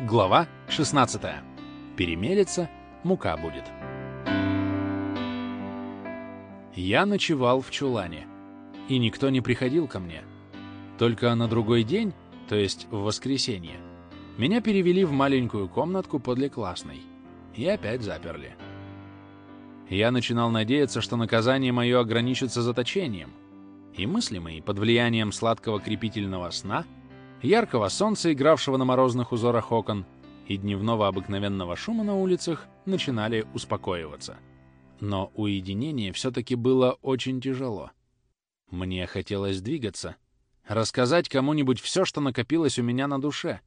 Глава 16. Перемелется, мука будет. Я ночевал в чулане, и никто не приходил ко мне. Только на другой день, то есть в воскресенье, меня перевели в маленькую комнатку подле классной и опять заперли. Я начинал надеяться, что наказание мое ограничится заточением, и мысли мои под влиянием сладкого крепительного сна — яркого солнца, игравшего на морозных узорах окон, и дневного обыкновенного шума на улицах начинали успокоиваться. Но уединение все-таки было очень тяжело. Мне хотелось двигаться, рассказать кому-нибудь все, что накопилось у меня на душе,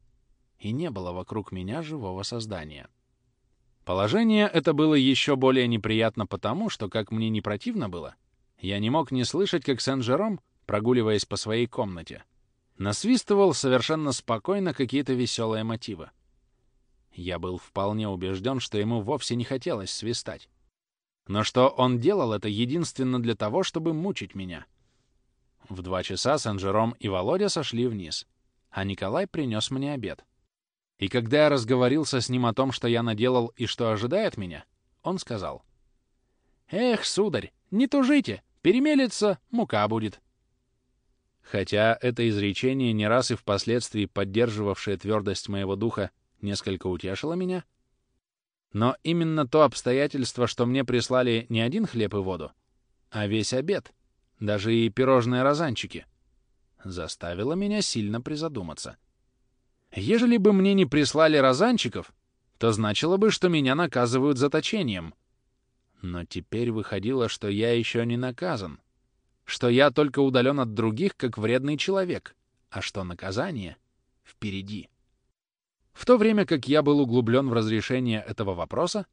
и не было вокруг меня живого создания. Положение это было еще более неприятно потому, что, как мне не противно было, я не мог не слышать, как Сен-Жером, прогуливаясь по своей комнате, насвистывал совершенно спокойно какие-то веселые мотивы. Я был вполне убежден, что ему вовсе не хотелось свистать. Но что он делал это единственно для того, чтобы мучить меня. В два часа Сен-Жером и Володя сошли вниз, а Николай принес мне обед. И когда я разговорился с ним о том, что я наделал и что ожидает меня, он сказал. «Эх, сударь, не тужите, перемелется, мука будет». Хотя это изречение, не раз и впоследствии поддерживавшее твердость моего духа, несколько утешило меня, но именно то обстоятельство, что мне прислали не один хлеб и воду, а весь обед, даже и пирожные розанчики, заставило меня сильно призадуматься. Ежели бы мне не прислали розанчиков, то значило бы, что меня наказывают заточением. Но теперь выходило, что я еще не наказан — что я только удален от других, как вредный человек, а что наказание впереди. В то время как я был углублен в разрешение этого вопроса,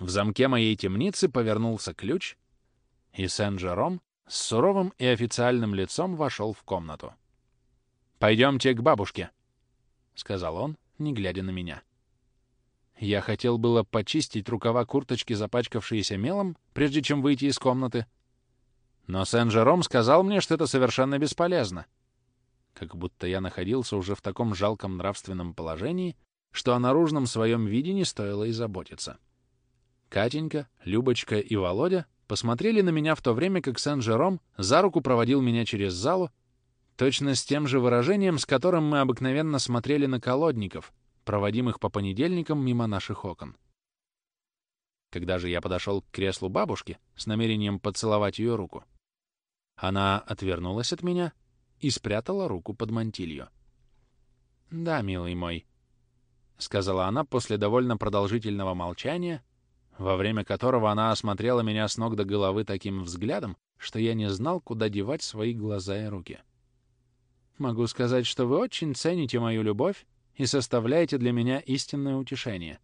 в замке моей темницы повернулся ключ, и Сен-Жером с суровым и официальным лицом вошел в комнату. «Пойдемте к бабушке», — сказал он, не глядя на меня. Я хотел было почистить рукава курточки, запачкавшиеся мелом, прежде чем выйти из комнаты, — но Сен-Жером сказал мне, что это совершенно бесполезно. Как будто я находился уже в таком жалком нравственном положении, что о наружном своем виде не стоило и заботиться. Катенька, Любочка и Володя посмотрели на меня в то время, как Сен-Жером за руку проводил меня через залу, точно с тем же выражением, с которым мы обыкновенно смотрели на колодников, проводимых по понедельникам мимо наших окон. Когда же я подошел к креслу бабушки с намерением поцеловать ее руку, она отвернулась от меня и спрятала руку под мантилью. «Да, милый мой», — сказала она после довольно продолжительного молчания, во время которого она осмотрела меня с ног до головы таким взглядом, что я не знал, куда девать свои глаза и руки. «Могу сказать, что вы очень цените мою любовь и составляете для меня истинное утешение.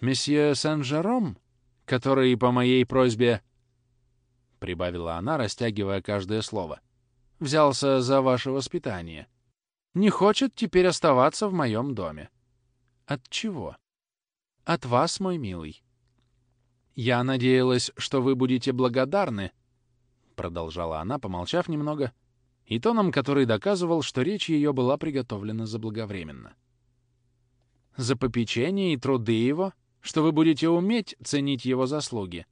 Месье Сен-Жером, который по моей просьбе — прибавила она, растягивая каждое слово. «Взялся за ваше воспитание. Не хочет теперь оставаться в моем доме. От чего? От вас, мой милый. Я надеялась, что вы будете благодарны, — продолжала она, помолчав немного, и тоном, который доказывал, что речь ее была приготовлена заблаговременно. За попечение и труды его, что вы будете уметь ценить его заслуги.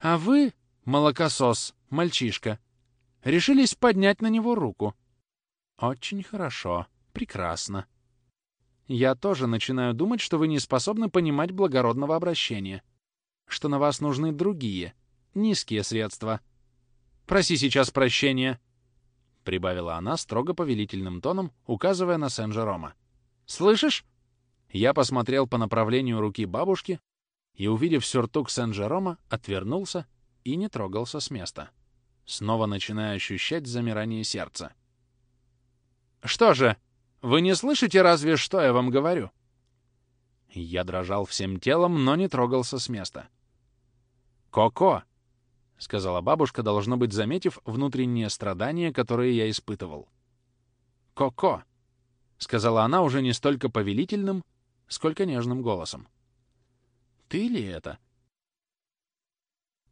А вы, молокосос, мальчишка, решились поднять на него руку. Очень хорошо, прекрасно. Я тоже начинаю думать, что вы не способны понимать благородного обращения, что на вас нужны другие, низкие средства. Проси сейчас прощения, — прибавила она строго повелительным тоном, указывая на Сен-Жерома. «Слышишь?» Я посмотрел по направлению руки бабушки и, увидев сюртук Сен-Жерома, отвернулся и не трогался с места, снова начиная ощущать замирание сердца. «Что же, вы не слышите разве, что я вам говорю?» Я дрожал всем телом, но не трогался с места. «Коко!» — сказала бабушка, должно быть, заметив внутренние страдания, которые я испытывал. «Коко!» — сказала она уже не столько повелительным, сколько нежным голосом. «Ты ли это?»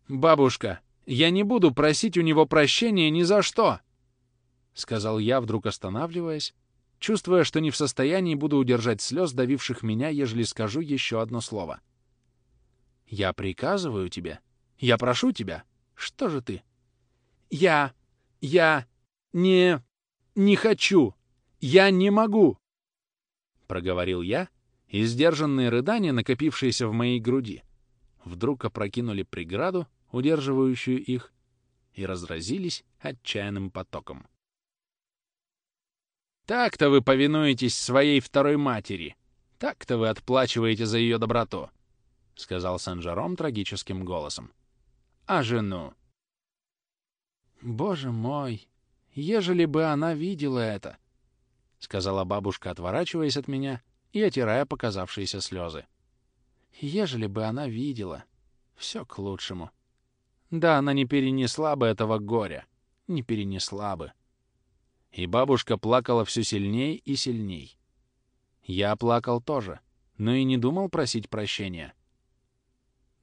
«Бабушка, я не буду просить у него прощения ни за что!» — сказал я, вдруг останавливаясь, чувствуя, что не в состоянии буду удержать слез, давивших меня, ежели скажу еще одно слово. «Я приказываю тебе. Я прошу тебя. Что же ты?» «Я... я... не... не хочу. Я не могу!» Проговорил я, и сдержанные рыдания, накопившиеся в моей груди, вдруг опрокинули преграду, удерживающую их, и разразились отчаянным потоком. Так-то вы повинуетесь своей второй матери. Так-то вы отплачиваете за ее доброту, — сказал Сен-Жером трагическим голосом. А жену? Боже мой, ежели бы она видела это, — сказала бабушка, отворачиваясь от меня и отирая показавшиеся слезы. Ежели бы она видела, все к лучшему. Да, она не перенесла бы этого горя, не перенесла бы. И бабушка плакала все сильней и сильней. Я плакал тоже, но и не думал просить прощения.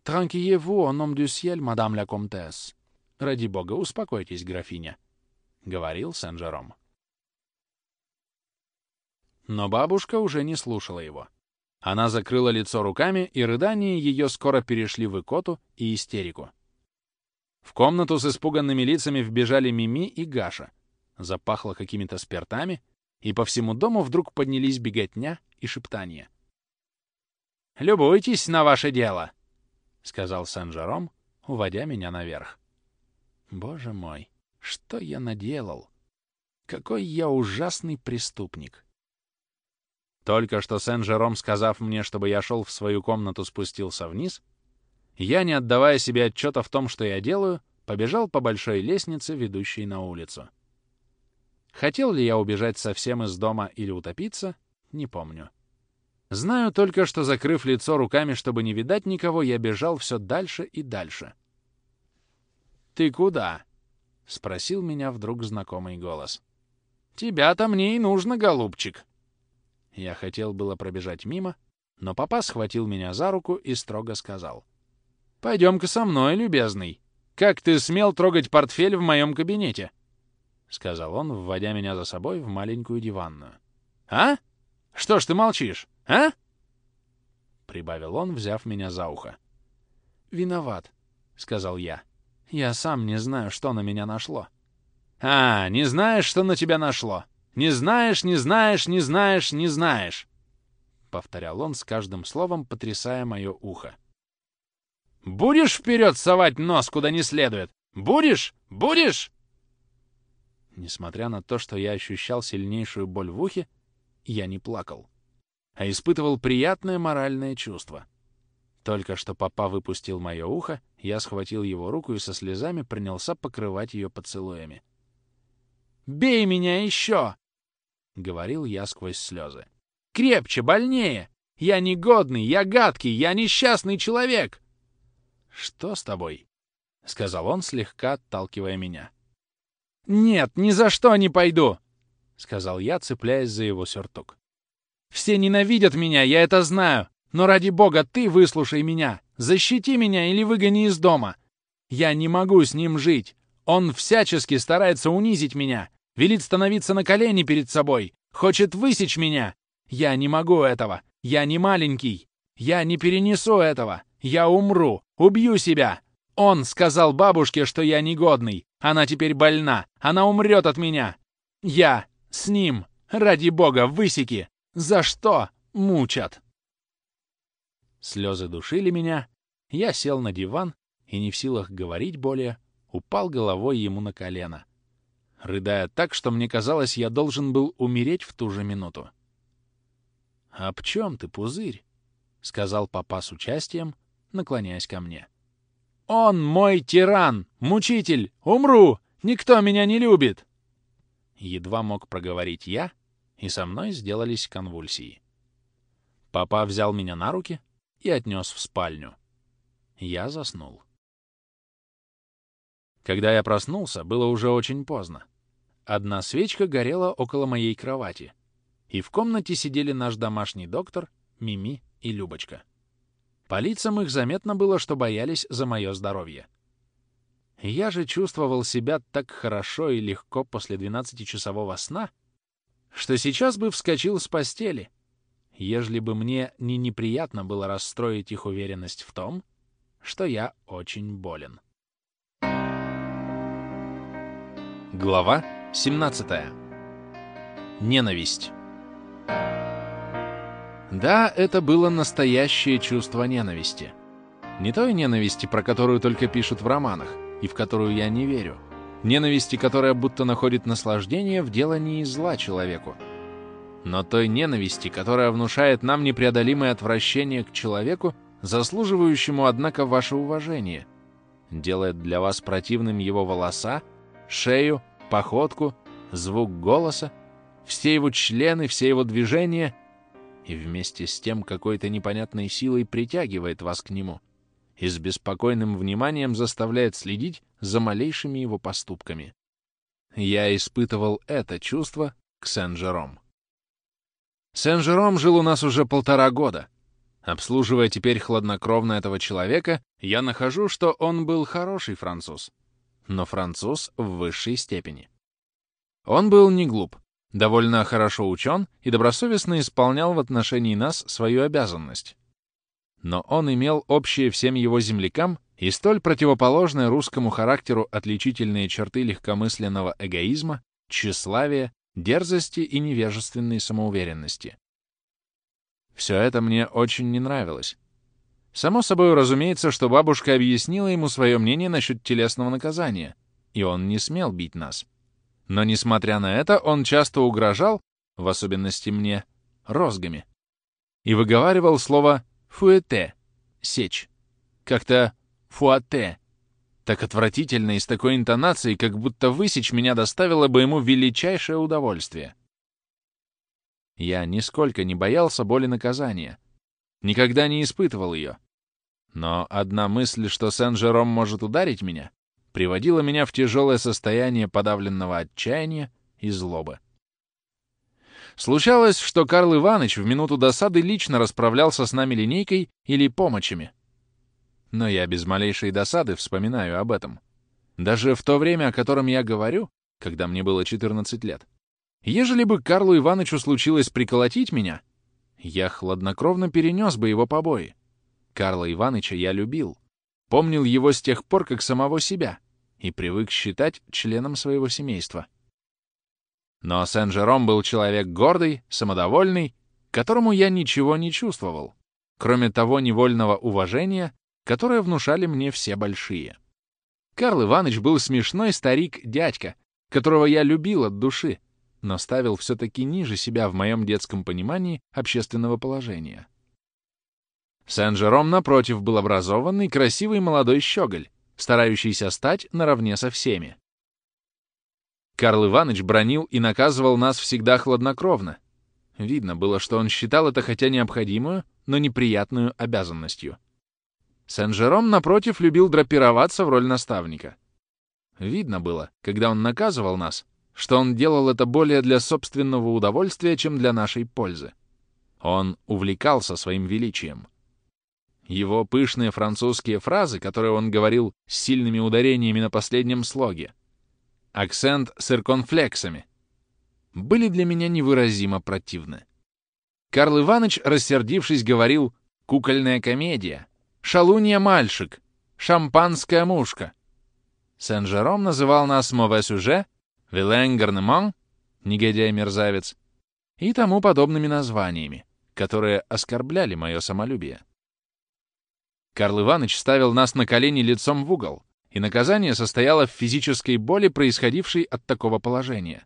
«Tranquillez-vous, au nom du ciel, madame la comtesse». «Ради бога, успокойтесь, графиня», — говорил Сен-Жером. Но бабушка уже не слушала его. Она закрыла лицо руками, и рыдания ее скоро перешли в икоту и истерику. В комнату с испуганными лицами вбежали Мими и Гаша — запахло какими-то спиртами, и по всему дому вдруг поднялись беготня и шептания. «Любуйтесь на ваше дело!» — сказал Сен-Жером, уводя меня наверх. Боже мой, что я наделал? Какой я ужасный преступник! Только что Сен-Жером, сказав мне, чтобы я шел в свою комнату, спустился вниз, я, не отдавая себе отчета в том, что я делаю, побежал по большой лестнице, ведущей на улицу. Хотел ли я убежать совсем из дома или утопиться, не помню. Знаю только, что, закрыв лицо руками, чтобы не видать никого, я бежал все дальше и дальше. «Ты куда?» — спросил меня вдруг знакомый голос. «Тебя-то мне и нужно, голубчик!» Я хотел было пробежать мимо, но папа схватил меня за руку и строго сказал. «Пойдем-ка со мной, любезный. Как ты смел трогать портфель в моем кабинете?» — сказал он, вводя меня за собой в маленькую диванную. «А? Что ж ты молчишь, а?» — прибавил он, взяв меня за ухо. «Виноват», — сказал я. «Я сам не знаю, что на меня нашло». «А, не знаешь, что на тебя нашло? Не знаешь, не знаешь, не знаешь, не знаешь!» — повторял он с каждым словом, потрясая мое ухо. «Будешь вперед совать нос куда не следует? Будешь? Будешь?» Несмотря на то, что я ощущал сильнейшую боль в ухе, я не плакал, а испытывал приятное моральное чувство. Только что папа выпустил мое ухо, я схватил его руку и со слезами принялся покрывать ее поцелуями. «Бей меня еще!» — говорил я сквозь слезы. «Крепче, больнее! Я негодный, я гадкий, я несчастный человек!» «Что с тобой?» — сказал он, слегка отталкивая меня. «Нет, ни за что не пойду!» — сказал я, цепляясь за его сюртук. «Все ненавидят меня, я это знаю, но ради бога ты выслушай меня, защити меня или выгони из дома. Я не могу с ним жить. Он всячески старается унизить меня, велит становиться на колени перед собой, хочет высечь меня. Я не могу этого, я не маленький, я не перенесу этого, я умру, убью себя. Он сказал бабушке, что я негодный, она теперь больна. Она умрет от меня. Я с ним. Ради бога, высеки. За что мучат? Слезы душили меня. Я сел на диван и, не в силах говорить более, упал головой ему на колено, рыдая так, что мне казалось, я должен был умереть в ту же минуту. «Об чем ты, пузырь?» — сказал папа с участием, наклоняясь ко мне. Он мой тиран, мучитель, умру, никто меня не любит!» Едва мог проговорить я, и со мной сделались конвульсии. Папа взял меня на руки и отнес в спальню. Я заснул. Когда я проснулся, было уже очень поздно. Одна свечка горела около моей кровати, и в комнате сидели наш домашний доктор, Мими и Любочка. По лицам их заметно было, что боялись за мое здоровье. Я же чувствовал себя так хорошо и легко после 12-часового сна, что сейчас бы вскочил с постели, ежели бы мне не неприятно было расстроить их уверенность в том, что я очень болен. Глава 17. Ненависть. Да, это было настоящее чувство ненависти. Не той ненависти, про которую только пишут в романах, и в которую я не верю. Ненависти, которая будто находит наслаждение в делании зла человеку. Но той ненависти, которая внушает нам непреодолимое отвращение к человеку, заслуживающему, однако, ваше уважение, делает для вас противным его волоса, шею, походку, звук голоса, все его члены, все его движения и вместе с тем какой-то непонятной силой притягивает вас к нему и с беспокойным вниманием заставляет следить за малейшими его поступками. Я испытывал это чувство к Сен-Жером. Сен-Жером жил у нас уже полтора года. Обслуживая теперь хладнокровно этого человека, я нахожу, что он был хороший француз, но француз в высшей степени. Он был не глуп, довольно хорошо учен и добросовестно исполнял в отношении нас свою обязанность. Но он имел общие всем его землякам и столь противоположные русскому характеру отличительные черты легкомысленного эгоизма, тщеславия, дерзости и невежественной самоуверенности. Все это мне очень не нравилось. Само собой разумеется, что бабушка объяснила ему свое мнение насчет телесного наказания, и он не смел бить нас. Но, несмотря на это, он часто угрожал, в особенности мне, розгами, и выговаривал слово «фуэте» — «сечь», как-то «фуате», так отвратительно и с такой интонацией, как будто высечь меня доставило бы ему величайшее удовольствие. Я нисколько не боялся боли наказания, никогда не испытывал ее. Но одна мысль, что Сен-Жером может ударить меня, приводила меня в тяжелое состояние подавленного отчаяния и злобы. Случалось, что Карл Иванович в минуту досады лично расправлялся с нами линейкой или помощами. Но я без малейшей досады вспоминаю об этом. Даже в то время, о котором я говорю, когда мне было 14 лет, ежели бы Карлу Ивановичу случилось приколотить меня, я хладнокровно перенес бы его побои. Карла Ивановича я любил. Помнил его с тех пор, как самого себя, и привык считать членом своего семейства. Но Сен-Жером был человек гордый, самодовольный, которому я ничего не чувствовал, кроме того невольного уважения, которое внушали мне все большие. Карл Иванович был смешной старик-дядька, которого я любил от души, но ставил все-таки ниже себя в моем детском понимании общественного положения. Сен-Жером, напротив, был образованный, красивый молодой щеголь, старающийся стать наравне со всеми. Карл Иванович бронил и наказывал нас всегда хладнокровно. Видно было, что он считал это хотя необходимую, но неприятную обязанностью. Сен-Жером, напротив, любил драпироваться в роль наставника. Видно было, когда он наказывал нас, что он делал это более для собственного удовольствия, чем для нашей пользы. Он увлекался своим величием. Его пышные французские фразы, которые он говорил с сильными ударениями на последнем слоге, акцент с ирконфлексами, были для меня невыразимо противны. Карл Иванович, рассердившись, говорил «кукольная комедия», «шалунья мальчик», «шампанская мушка». Сен-Жером называл нас «мове сюже», «вилен гарнемон», «негодяй-мерзавец» и тому подобными названиями, которые оскорбляли мое самолюбие. Карл Иванович ставил нас на колени лицом в угол, и наказание состояло в физической боли, происходившей от такого положения.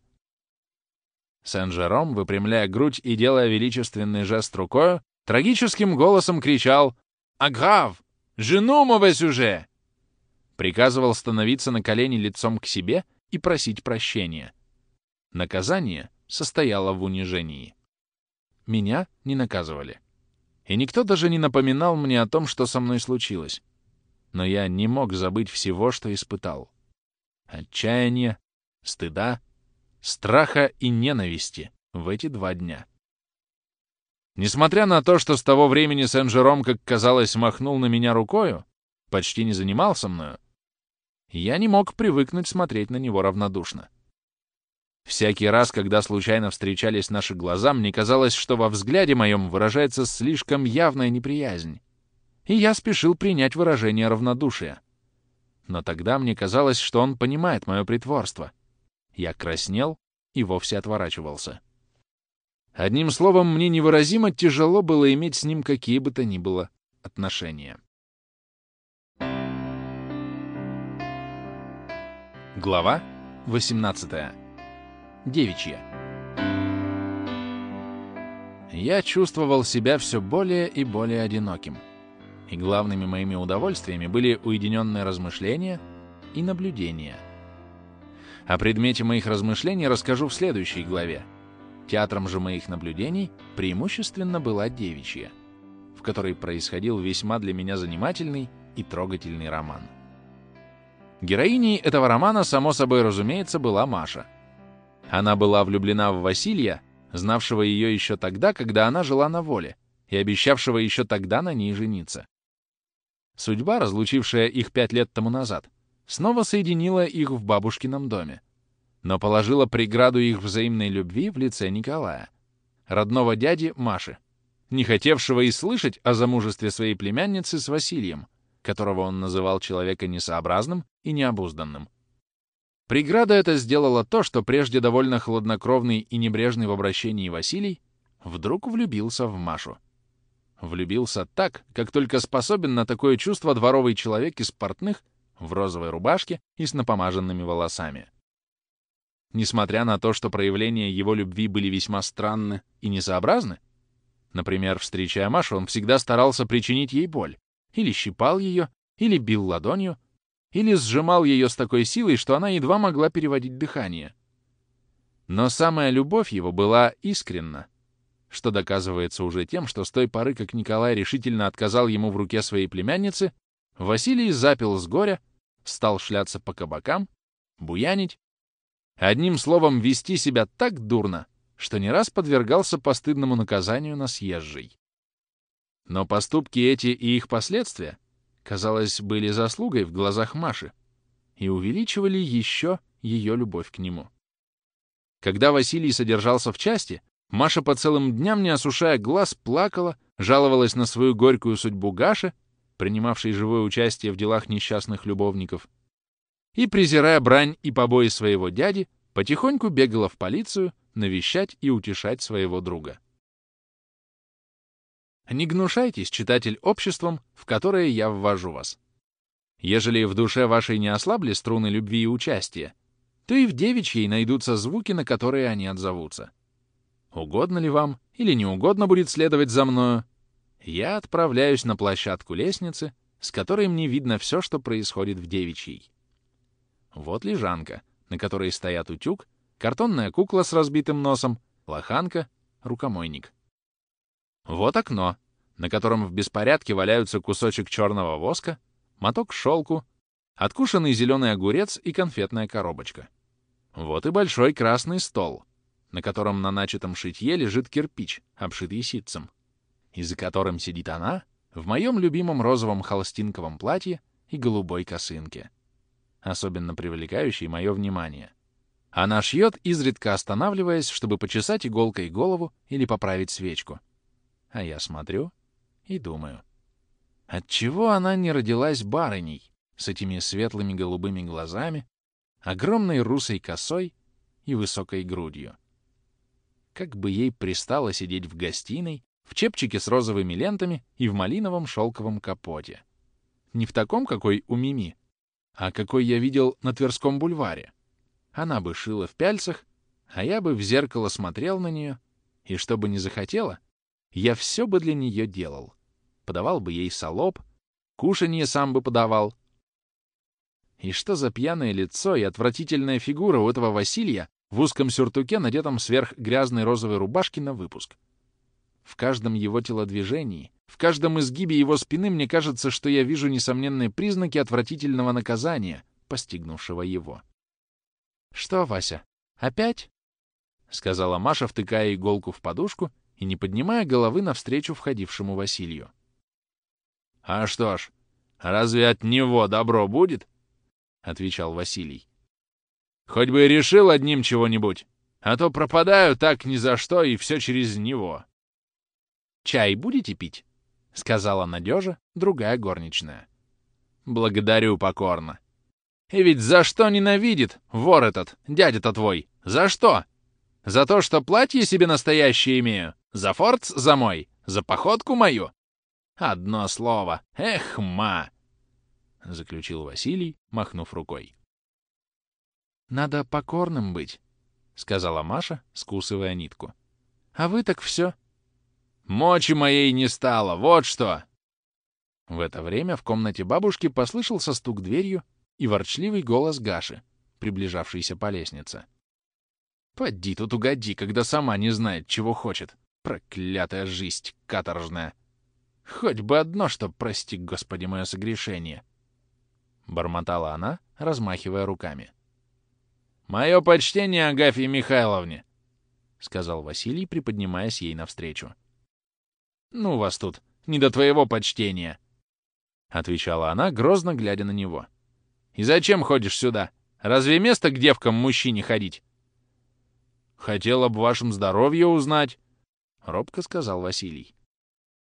Сен-Жером, выпрямляя грудь и делая величественный жест рукою, трагическим голосом кричал «Аграв! Жену мове сюже!» Приказывал становиться на колени лицом к себе и просить прощения. Наказание состояло в унижении. Меня не наказывали. И никто даже не напоминал мне о том, что со мной случилось. Но я не мог забыть всего, что испытал. Отчаяния, стыда, страха и ненависти в эти два дня. Несмотря на то, что с того времени Сен-Жером, как казалось, махнул на меня рукою, почти не занимался мною, я не мог привыкнуть смотреть на него равнодушно. Всякий раз, когда случайно встречались наши глаза, мне казалось, что во взгляде моем выражается слишком явная неприязнь. И я спешил принять выражение равнодушия. Но тогда мне казалось, что он понимает мое притворство. Я краснел и вовсе отворачивался. Одним словом, мне невыразимо тяжело было иметь с ним какие бы то ни было отношения. Глава 18. Девичья. Я чувствовал себя все более и более одиноким. И главными моими удовольствиями были уединенные размышления и наблюдения. О предмете моих размышлений расскажу в следующей главе. Театром же моих наблюдений преимущественно была девичья, в которой происходил весьма для меня занимательный и трогательный роман. Героиней этого романа, само собой разумеется, была Маша. Она была влюблена в Василия, знавшего ее еще тогда, когда она жила на воле, и обещавшего еще тогда на ней жениться. Судьба, разлучившая их пять лет тому назад, снова соединила их в бабушкином доме, но положила преграду их взаимной любви в лице Николая, родного дяди Маши, не хотевшего и слышать о замужестве своей племянницы с Василием, которого он называл человека несообразным и необузданным. Преграда это сделала то, что прежде довольно хладнокровный и небрежный в обращении Василий вдруг влюбился в Машу. Влюбился так, как только способен на такое чувство дворовый человек из портных в розовой рубашке и с напомаженными волосами. Несмотря на то, что проявления его любви были весьма странны и несообразны, например, встречая Машу, он всегда старался причинить ей боль, или щипал ее, или бил ладонью, или сжимал ее с такой силой, что она едва могла переводить дыхание. Но самая любовь его была искренна, что доказывается уже тем, что с той поры, как Николай решительно отказал ему в руке своей племянницы, Василий запил с горя, стал шляться по кабакам, буянить, одним словом, вести себя так дурно, что не раз подвергался постыдному наказанию на съезжей. Но поступки эти и их последствия, казалось, были заслугой в глазах Маши и увеличивали еще ее любовь к нему. Когда Василий содержался в части, Маша по целым дням, не осушая глаз, плакала, жаловалась на свою горькую судьбу Гаши, принимавшей живое участие в делах несчастных любовников, и, презирая брань и побои своего дяди, потихоньку бегала в полицию навещать и утешать своего друга. Не гнушайтесь, читатель, обществом, в которое я ввожу вас. Ежели в душе вашей не ослабли струны любви и участия, то и в девичьей найдутся звуки, на которые они отзовутся. Угодно ли вам или не угодно будет следовать за мною, я отправляюсь на площадку лестницы, с которой мне видно все, что происходит в девичьей. Вот лежанка, на которой стоят утюг, картонная кукла с разбитым носом, лоханка, рукомойник. Вот окно, на котором в беспорядке валяются кусочек черного воска, моток шелку, откушенный зеленый огурец и конфетная коробочка. Вот и большой красный стол, на котором на начатом шитье лежит кирпич, обшитый ситцем, и за которым сидит она в моем любимом розовом холстинковом платье и голубой косынке, особенно привлекающей мое внимание. Она шьет, изредка останавливаясь, чтобы почесать иголкой голову или поправить свечку. А я смотрю и думаю, отчего она не родилась барыней с этими светлыми голубыми глазами, огромной русой косой и высокой грудью? Как бы ей пристало сидеть в гостиной, в чепчике с розовыми лентами и в малиновом шелковом капоте. Не в таком, какой у Мими, а какой я видел на Тверском бульваре. Она бы шила в пяльцах, а я бы в зеркало смотрел на нее, и что бы не захотела, я все бы для нее делал. Подавал бы ей солоб, кушанье сам бы подавал. И что за пьяное лицо и отвратительная фигура у этого Василия в узком сюртуке, надетом сверх грязной розовой рубашки на выпуск. В каждом его телодвижении, в каждом изгибе его спины мне кажется, что я вижу несомненные признаки отвратительного наказания, постигнувшего его. «Что, Вася, опять?» — сказала Маша, втыкая иголку в подушку и не поднимая головы навстречу входившему Василию. «А что ж, разве от него добро будет?» — отвечал Василий. «Хоть бы и решил одним чего-нибудь, А то пропадаю так ни за что, и все через него. «Чай будете пить?» — сказала Надежа, другая горничная. «Благодарю покорно. И ведь за что ненавидит вор этот, дядя-то твой? За что? За то, что платье себе настоящее имею? За форц за мой? За походку мою? Одно слово. Эх, ма!» — заключил Василий, махнув рукой. «Надо покорным быть», — сказала Маша, скусывая нитку. «А вы так все Мочи моей не стало, вот что!» В это время в комнате бабушки послышался стук дверью и ворчливый голос Гаши, приближавшийся по лестнице. «Поди тут угоди, когда сама не знает, чего хочет. Проклятая жизнь каторжная! Хоть бы одно, что, прости, Господи, мое согрешение!» Бормотала она, размахивая руками. «Мое почтение Агафье Михайловне!» — сказал Василий, приподнимаясь ей навстречу. «Ну вас тут, не до твоего почтения!» — отвечала она, грозно глядя на него. «И зачем ходишь сюда? Разве место к девкам-мужчине ходить?» «Хотел об вашем здоровье узнать», — робко сказал Василий.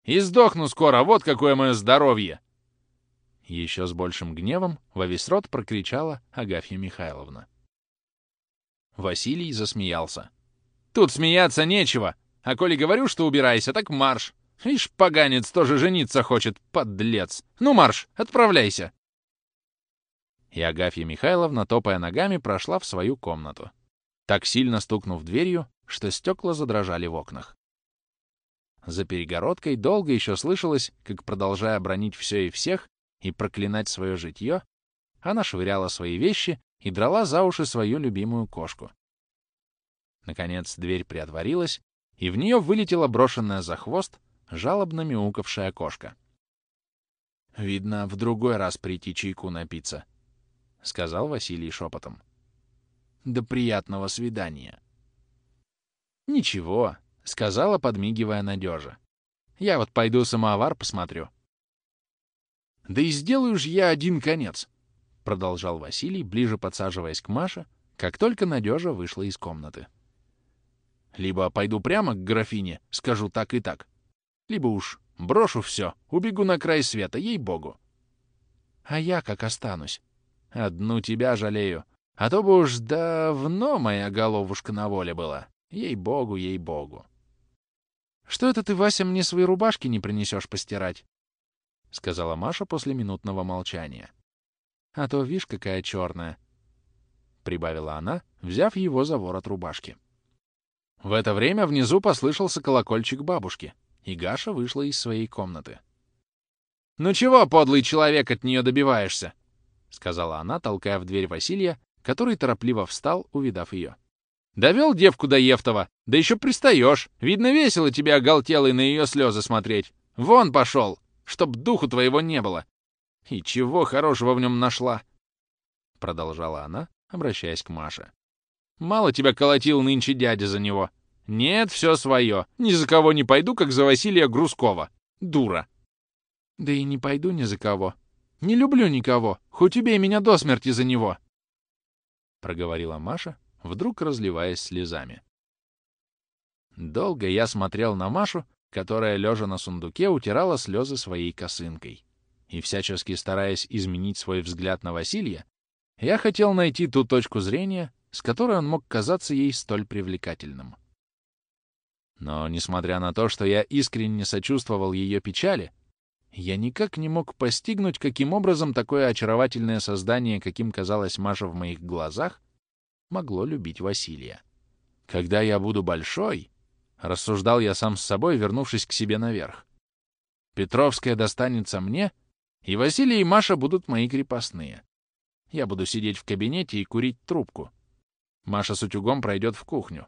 «И сдохну скоро, вот какое мое здоровье!» Еще с большим гневом во весь рот прокричала Агафья Михайловна. Василий засмеялся. «Тут смеяться нечего, а коли говорю, что убирайся, так марш!» Ишь, поганец тоже жениться хочет, подлец. Ну, марш, отправляйся. И Агафья Михайловна, топая ногами, прошла в свою комнату, так сильно стукнув дверью, что стекла задрожали в окнах. За перегородкой долго еще слышалось, как, продолжая бронить все и всех и проклинать свое житье, она швыряла свои вещи и драла за уши свою любимую кошку. Наконец дверь приотворилась, и в нее вылетела брошенная за хвост жалобно мяукавшая кошка. «Видно, в другой раз прийти чайку напиться», — сказал Василий шепотом. «До приятного свидания». «Ничего», — сказала, подмигивая Надежа. «Я вот пойду самовар посмотрю». «Да и сделаю ж я один конец», — продолжал Василий, ближе подсаживаясь к Маше, как только Надежа вышла из комнаты. «Либо пойду прямо к графине, скажу так и так, либо уж брошу все, убегу на край света, ей-богу. А я как останусь? Одну тебя жалею. А то бы уж давно моя головушка на воле была. Ей-богу, ей-богу. Что это ты, Вася, мне свои рубашки не принесешь постирать? — сказала Маша после минутного молчания. «А то, вишь, какая черная!» — прибавила она, взяв его за ворот рубашки. В это время внизу послышался колокольчик бабушки и Гаша вышла из своей комнаты. «Ну чего, подлый человек, от нее добиваешься?» — сказала она, толкая в дверь Василия, который торопливо встал, увидав ее. «Довел девку до Евтова, да еще пристаешь. Видно, весело тебе оголтелый на ее слезы смотреть. Вон пошел, чтоб духу твоего не было. И чего хорошего в нем нашла?» Продолжала она, обращаясь к Маше. «Мало тебя колотил нынче дядя за него. Нет, все свое. Ни за кого не пойду, как за Василия Грузкова. Дура. Да и не пойду ни за кого. Не люблю никого, хоть убей меня до смерти за него. Проговорила Маша, вдруг разливаясь слезами. Долго я смотрел на Машу, которая, лежа на сундуке, утирала слезы своей косынкой. И всячески стараясь изменить свой взгляд на Василия, я хотел найти ту точку зрения, с которой он мог казаться ей столь привлекательным. Но, несмотря на то, что я искренне сочувствовал ее печали, я никак не мог постигнуть, каким образом такое очаровательное создание, каким казалась Маша в моих глазах, могло любить Василия. «Когда я буду большой», — рассуждал я сам с собой, вернувшись к себе наверх, «Петровская достанется мне, и Василий и Маша будут мои крепостные. Я буду сидеть в кабинете и курить трубку. Маша с утюгом пройдет в кухню.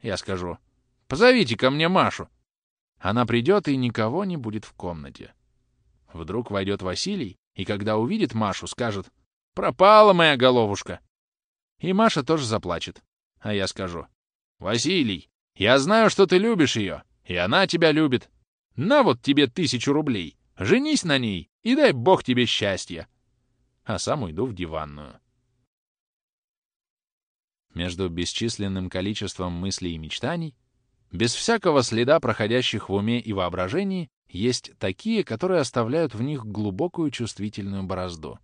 Я скажу, Позовите ко мне Машу. Она придет, и никого не будет в комнате. Вдруг войдет Василий, и когда увидит Машу, скажет «Пропала моя головушка!» И Маша тоже заплачет. А я скажу «Василий, я знаю, что ты любишь ее, и она тебя любит. На вот тебе тысячу рублей, женись на ней, и дай бог тебе счастья!» А сам уйду в диванную. между бесчисленным количеством мыслей и мечтаний, без всякого следа проходящих в уме и воображении, есть такие, которые оставляют в них глубокую чувствительную борозду.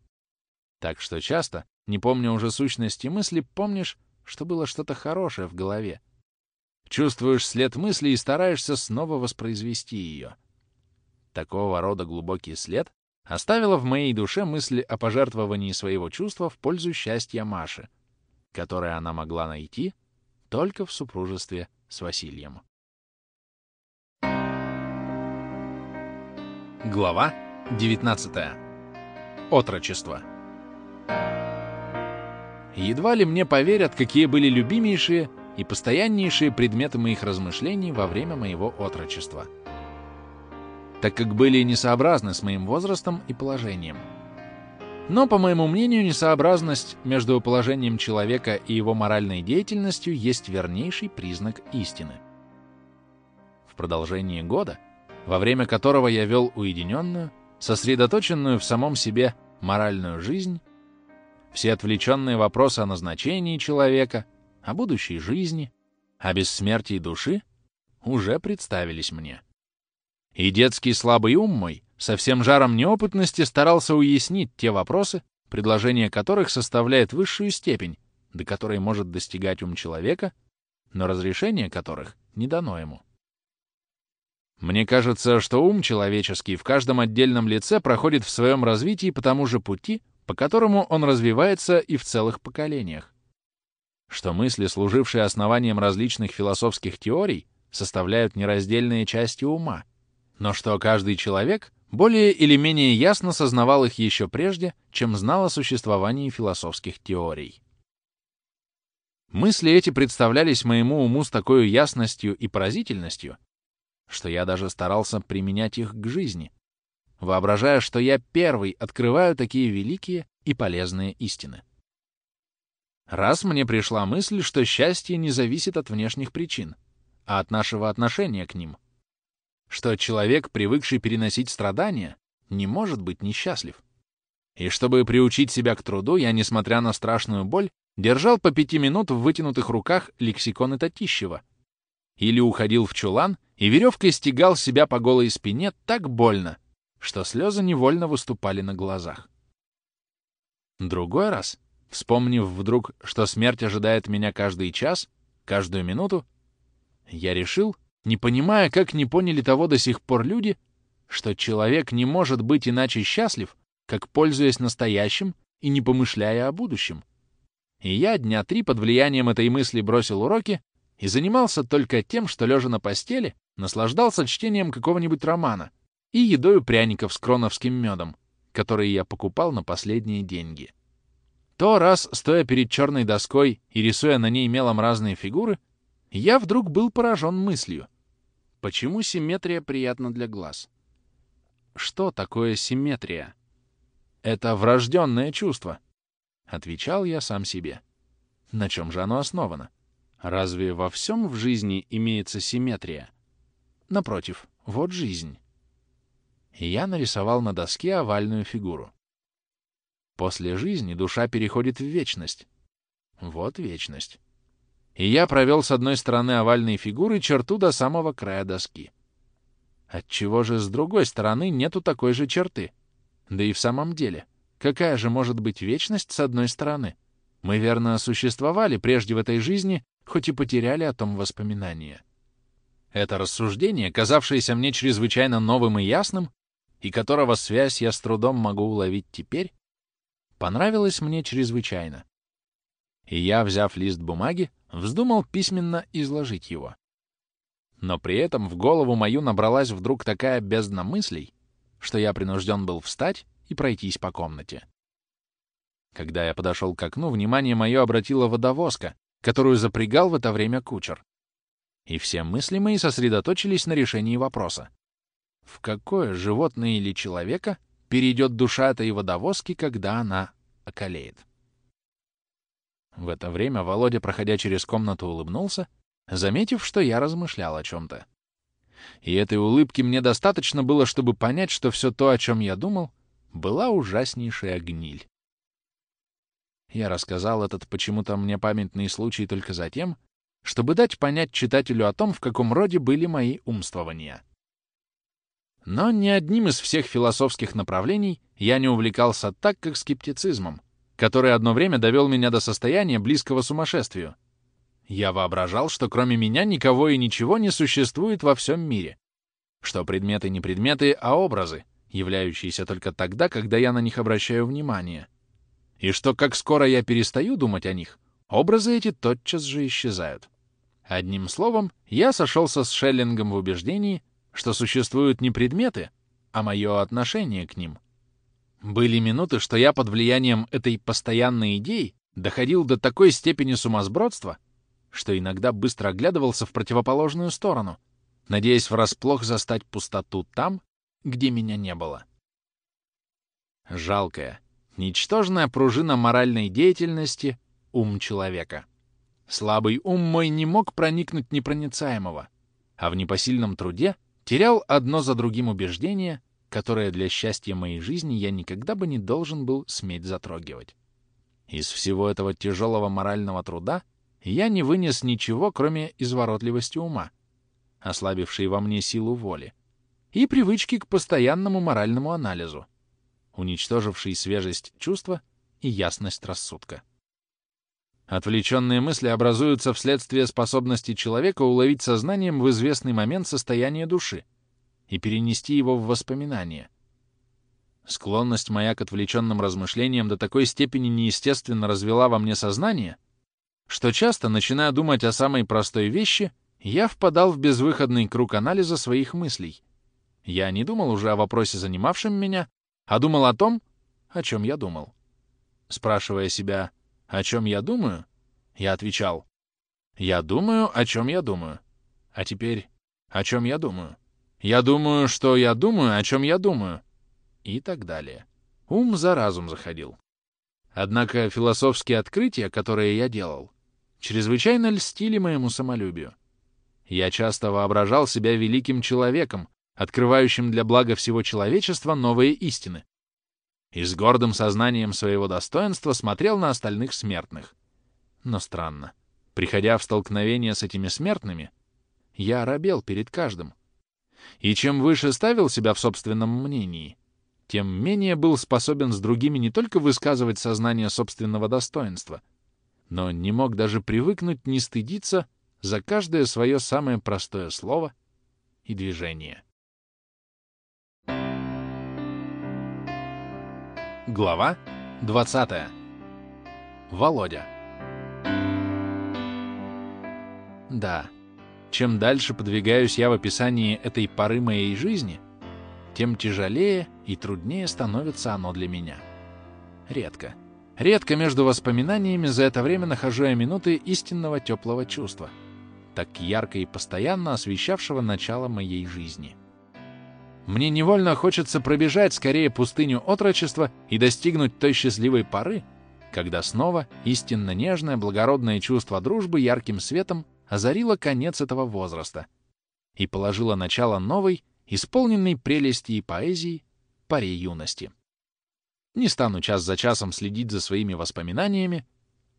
Так что часто, не помня уже сущности мысли, помнишь, что было что-то хорошее в голове. Чувствуешь след мысли и стараешься снова воспроизвести ее. Такого рода глубокий след оставила в моей душе мысль о пожертвовании своего чувства в пользу счастья Маши, которое она могла найти только в супружестве с Василием. Глава 19. Отрочество. Едва ли мне поверят, какие были любимейшие и постояннейшие предметы моих размышлений во время моего отрочества, так как были несообразны с моим возрастом и положением. Но, по моему мнению, несообразность между положением человека и его моральной деятельностью есть вернейший признак истины. В продолжении года, во время которого я вел уединенную, сосредоточенную в самом себе моральную жизнь, все отвлеченные вопросы о назначении человека, о будущей жизни, о бессмертии души уже представились мне. И детский слабый ум мой со всем жаром неопытности старался уяснить те вопросы, предложение которых составляет высшую степень, до которой может достигать ум человека, но разрешение которых не дано ему. Мне кажется, что ум человеческий в каждом отдельном лице проходит в своем развитии по тому же пути, по которому он развивается и в целых поколениях. Что мысли, служившие основанием различных философских теорий, составляют нераздельные части ума, но что каждый человек более или менее ясно сознавал их еще прежде, чем знал о существовании философских теорий. Мысли эти представлялись моему уму с такой ясностью и поразительностью, что я даже старался применять их к жизни, воображая, что я первый открываю такие великие и полезные истины. Раз мне пришла мысль, что счастье не зависит от внешних причин, а от нашего отношения к ним, что человек, привыкший переносить страдания, не может быть несчастлив. И чтобы приучить себя к труду, я, несмотря на страшную боль, держал по пяти минут в вытянутых руках лексиконы Татищева. Или уходил в чулан и веревкой стегал себя по голой спине так больно, что слезы невольно выступали на глазах. Другой раз, вспомнив вдруг, что смерть ожидает меня каждый час, каждую минуту, я решил, не понимая, как не поняли того до сих пор люди, что человек не может быть иначе счастлив, как пользуясь настоящим и не помышляя о будущем. И я дня три под влиянием этой мысли бросил уроки и занимался только тем, что, лежа на постели, наслаждался чтением какого-нибудь романа и едою пряников с кроновским медом, которые я покупал на последние деньги. То раз, стоя перед черной доской и рисуя на ней мелом разные фигуры, я вдруг был поражен мыслью. Почему симметрия приятна для глаз? Что такое симметрия? Это врожденное чувство. Отвечал я сам себе. На чем же оно основано? Разве во всем в жизни имеется симметрия? Напротив, вот жизнь. И я нарисовал на доске овальную фигуру. После жизни душа переходит в вечность. Вот вечность и я провел с одной стороны овальной фигуры черту до самого края доски. Отчего же с другой стороны нету такой же черты? Да и в самом деле, какая же может быть вечность с одной стороны? Мы верно существовали прежде в этой жизни, хоть и потеряли о том воспоминания. Это рассуждение, казавшееся мне чрезвычайно новым и ясным, и которого связь я с трудом могу уловить теперь, понравилось мне чрезвычайно. И я, взяв лист бумаги, вздумал письменно изложить его. Но при этом в голову мою набралась вдруг такая бездна мыслей, что я принужден был встать и пройтись по комнате. Когда я подошел к окну, внимание мое обратила водовозка, которую запрягал в это время кучер. И все мысли мои сосредоточились на решении вопроса. В какое животное или человека перейдет душа этой водовозки, когда она околеет? В это время Володя, проходя через комнату, улыбнулся, заметив, что я размышлял о чем-то. И этой улыбки мне достаточно было, чтобы понять, что все то, о чем я думал, была ужаснейшая гниль. Я рассказал этот почему-то мне памятный случай только за тем, чтобы дать понять читателю о том, в каком роде были мои умствования. Но ни одним из всех философских направлений я не увлекался так, как скептицизмом, который одно время довел меня до состояния близкого сумасшествию. Я воображал, что кроме меня никого и ничего не существует во всем мире, что предметы не предметы, а образы, являющиеся только тогда, когда я на них обращаю внимание, и что как скоро я перестаю думать о них, образы эти тотчас же исчезают. Одним словом, я сошелся с Шеллингом в убеждении, что существуют не предметы, а мое отношение к ним. Были минуты, что я под влиянием этой постоянной идеи доходил до такой степени сумасбродства, что иногда быстро оглядывался в противоположную сторону, надеясь врасплох застать пустоту там, где меня не было. Жалкая, ничтожная пружина моральной деятельности — ум человека. Слабый ум мой не мог проникнуть непроницаемого, а в непосильном труде терял одно за другим убеждения, которое для счастья моей жизни я никогда бы не должен был сметь затрогивать. Из всего этого тяжелого морального труда я не вынес ничего, кроме изворотливости ума, ослабившей во мне силу воли, и привычки к постоянному моральному анализу, уничтожившей свежесть чувства и ясность рассудка. Отвлеченные мысли образуются вследствие способности человека уловить сознанием в известный момент состояние души и перенести его в воспоминания. Склонность моя к отвлеченным размышлениям до такой степени неестественно развела во мне сознание, что часто, начиная думать о самой простой вещи, я впадал в безвыходный круг анализа своих мыслей. Я не думал уже о вопросе, занимавшем меня, а думал о том, о чем я думал. Спрашивая себя, о чем я думаю, я отвечал, я думаю, о чем я думаю. А теперь, о чем я думаю? Я думаю, что я думаю, о чем я думаю. И так далее. Ум за разум заходил. Однако философские открытия, которые я делал, чрезвычайно льстили моему самолюбию. Я часто воображал себя великим человеком, открывающим для блага всего человечества новые истины. И с гордым сознанием своего достоинства смотрел на остальных смертных. Но странно. Приходя в столкновение с этими смертными, я оробел перед каждым. И чем выше ставил себя в собственном мнении, тем менее был способен с другими не только высказывать сознание собственного достоинства, но не мог даже привыкнуть не стыдиться за каждое свое самое простое слово и движение. Глава 20. Володя. Да, чем дальше подвигаюсь я в описании этой поры моей жизни — тем тяжелее и труднее становится оно для меня. Редко. Редко между воспоминаниями за это время нахожу я минуты истинного теплого чувства, так ярко и постоянно освещавшего начало моей жизни. Мне невольно хочется пробежать скорее пустыню отрочества и достигнуть той счастливой поры, когда снова истинно нежное, благородное чувство дружбы ярким светом озарило конец этого возраста и положило начало новой, исполненный прелести и поэзии паре юности. Не стану час за часом следить за своими воспоминаниями,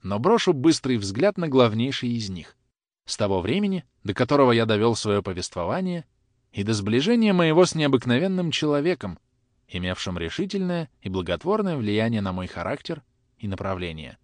но брошу быстрый взгляд на главнейший из них, с того времени, до которого я довел свое повествование, и до сближения моего с необыкновенным человеком, имевшим решительное и благотворное влияние на мой характер и направление.